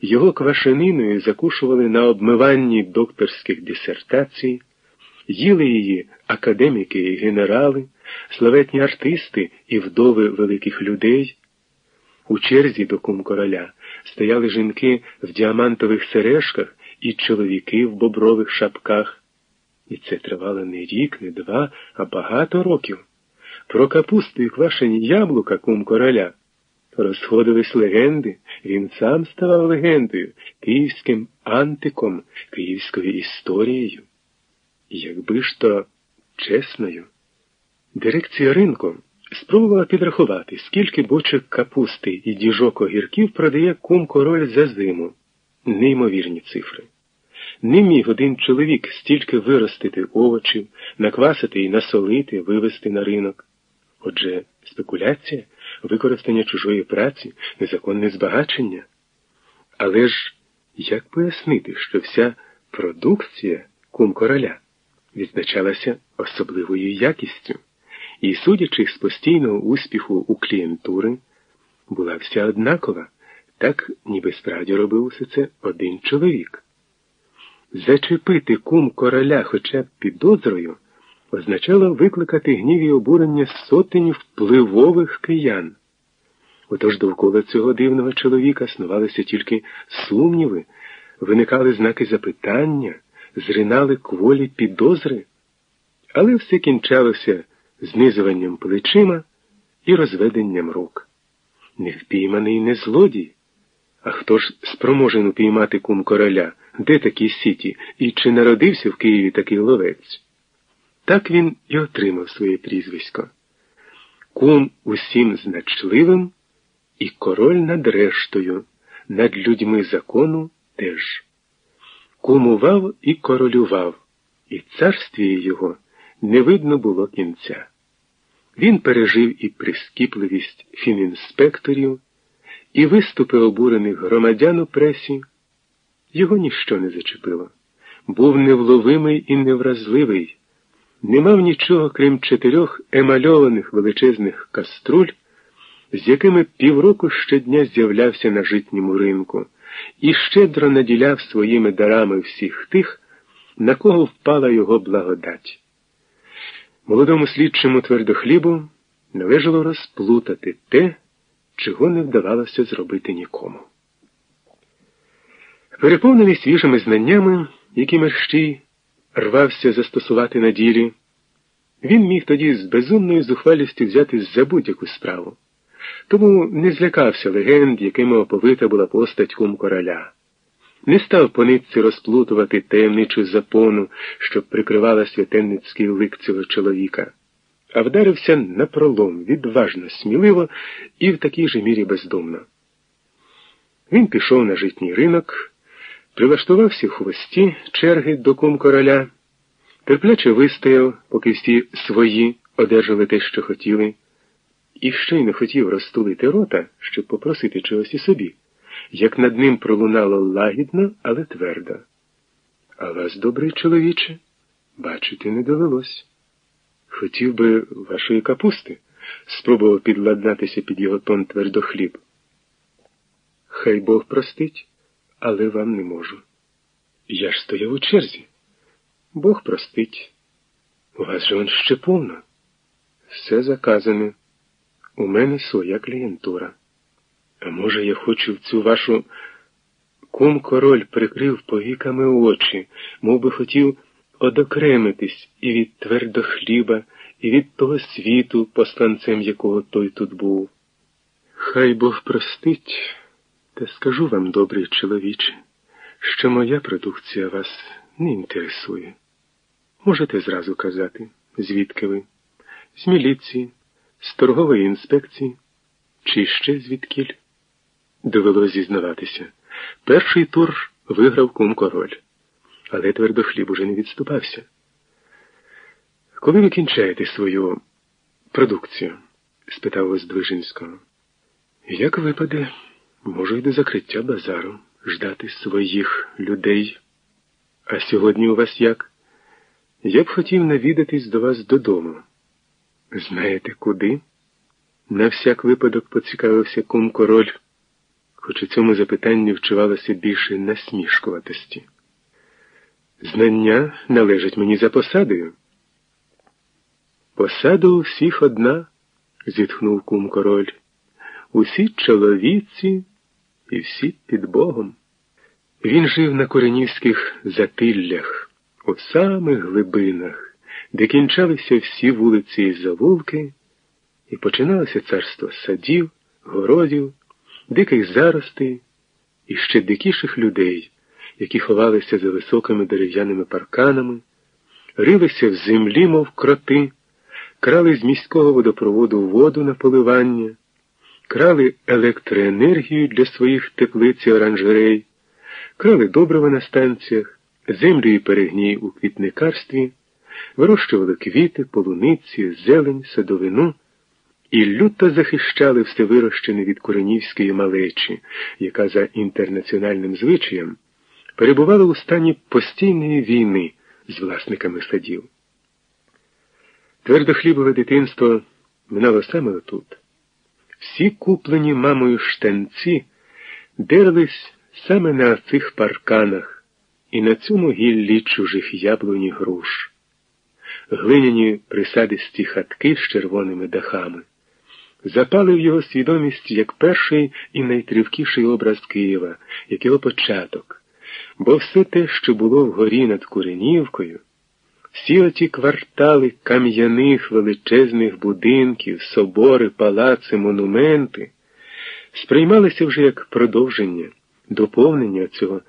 Його квашениною закушували на обмиванні докторських дисертацій, їли її академіки і генерали, славетні артисти і вдови великих людей. У черзі до кум короля стояли жінки в діамантових сережках і чоловіки в бобрових шапках. І це тривало не рік, не два, а багато років. Про капусту і квашені яблука кум короля. Розходились легенди, він сам ставав легендою, київським антиком, київською історією. Якби ж то чесною, дирекція ринку спробувала підрахувати, скільки бочок капусти і діжок огірків продає кум король за зиму. Неймовірні цифри. Не міг один чоловік стільки виростити овочів, наквасити і насолити, вивезти на ринок. Отже, спекуляція, використання чужої праці, незаконне збагачення. Але ж як пояснити, що вся продукція кум короля відзначалася особливою якістю, і, судячи з постійного успіху у клієнтури, була вся однакова, так ніби справді робив усе це один чоловік. Зачепити кум короля хоча б підозрою означало викликати гнів і обурення сотень впливових киян. Отож довкола цього дивного чоловіка снувалися тільки сумніви, виникали знаки запитання, зринали кволі підозри, але все кінчалося знизуванням плечима і розведенням рук. Не впійманий не злодій. А хто ж спроможен упіймати кум короля? Де такі сіті, і чи народився в Києві такий ловець? Так він і отримав своє прізвисько. Кум усім значливим і король над рештою, над людьми закону теж. Кумував і королював, і царстві його не видно було кінця. Він пережив і прискіпливість фінінспекторів, і виступи обурених громадян у пресі. Його ніщо не зачепило. Був невловимий і невразливий, не мав нічого, крім чотирьох емальованих величезних каструль, з якими півроку щодня з'являвся на житньому ринку, і щедро наділяв своїми дарами всіх тих, на кого впала його благодать. Молодому слідчому твердохлібу належало розплутати те, чого не вдавалося зробити нікому. Переповнений свіжими знаннями, які мерщій рвався застосувати на ділі, він міг тоді з безумною зухвалістю взяти за будь-яку справу. Тому не злякався легенд, якими оповита була постать кум короля. Не став по нитці розплутувати таємничу запону, що прикривала святенницький лик цього чоловіка, а вдарився на пролом відважно, сміливо і в такій же мірі бездумно. Він пішов на житній ринок, прилаштувався в хвості черги до кум короля, терпляче вистояв, поки всі свої одержали те, що хотіли, і ще й не хотів розтулити рота, щоб попросити чогось і собі як над ним пролунало лагідно, але твердо. А вас, добрий чоловіче, бачити не довелось. Хотів би вашої капусти, спробував підладнатися під його тон твердо хліб. Хай Бог простить, але вам не можу. Я ж стояв у черзі. Бог простить. У вас же он ще повно. Все заказане. У мене своя клієнтура. А може, я хочу в цю вашу кум король прикрив повіками очі, мов би хотів одокремитись і від твердо хліба, і від того світу, посланцем якого той тут був. Хай Бог простить, та скажу вам, добрий чоловіче, що моя продукція вас не інтересує. Можете зразу казати, звідки ви? З міліції, з торгової інспекції, чи ще звідкіль? довелось зізнаватися. Перший тур виграв кум король, але твердохліб уже не відступався. Коли ви кінчаєте свою продукцію? спитав Воздвижинського. Як випаде, можу й до закриття базару ждати своїх людей. А сьогодні у вас як? Я б хотів навідатись до вас додому. Знаєте куди? На всяк випадок поцікавився кум король. хоч у цьому запитанні вчувалося більше насмішкуватості. Знання належать мені за посадою. Посада у всіх одна, зітхнув кум король. Усі чоловіці і всі під Богом. Він жив на коренівських затиллях, у самих глибинах, де кінчалися всі вулиці і завулки, і починалося царство садів, городів, диких заростей і ще дикіших людей, які ховалися за високими дерев'яними парканами, рилися в землі, мов кроти, крали з міського водопроводу воду на поливання, крали електроенергію для своїх теплиць і оранжерей, крали добрива на станціях, землю і перегній у квітникарстві, вирощували квіти, полуниці, зелень, садовину і люто захищали все вирощене від Куренівської малечі, яка за інтернаціональним звичаєм перебувала у стані постійної війни з власниками садів. Твердохлібове дитинство минало саме отут. Всі куплені мамою штанці дерлись саме на цих парканах і на цьому гіллі чужих яблуні груш, глиняні присадисті хатки з червоними дахами. Запали в його свідомість як перший і найтривкіший образ Києва, як його початок, бо все те, що було вгорі над Куренівкою, всі оті квартали кам'яних величезних будинків, собори, палаци, монументи сприймалися вже як продовження, доповнення цього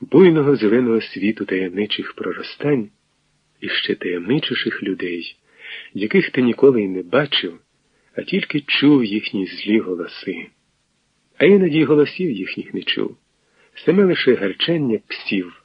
буйного зеленого світу таємничих проростань і ще таємничіших людей, яких ти ніколи й не бачив, а тільки чув їхні злі голоси. А іноді голосів їхніх не чув, саме лише гарчання псів.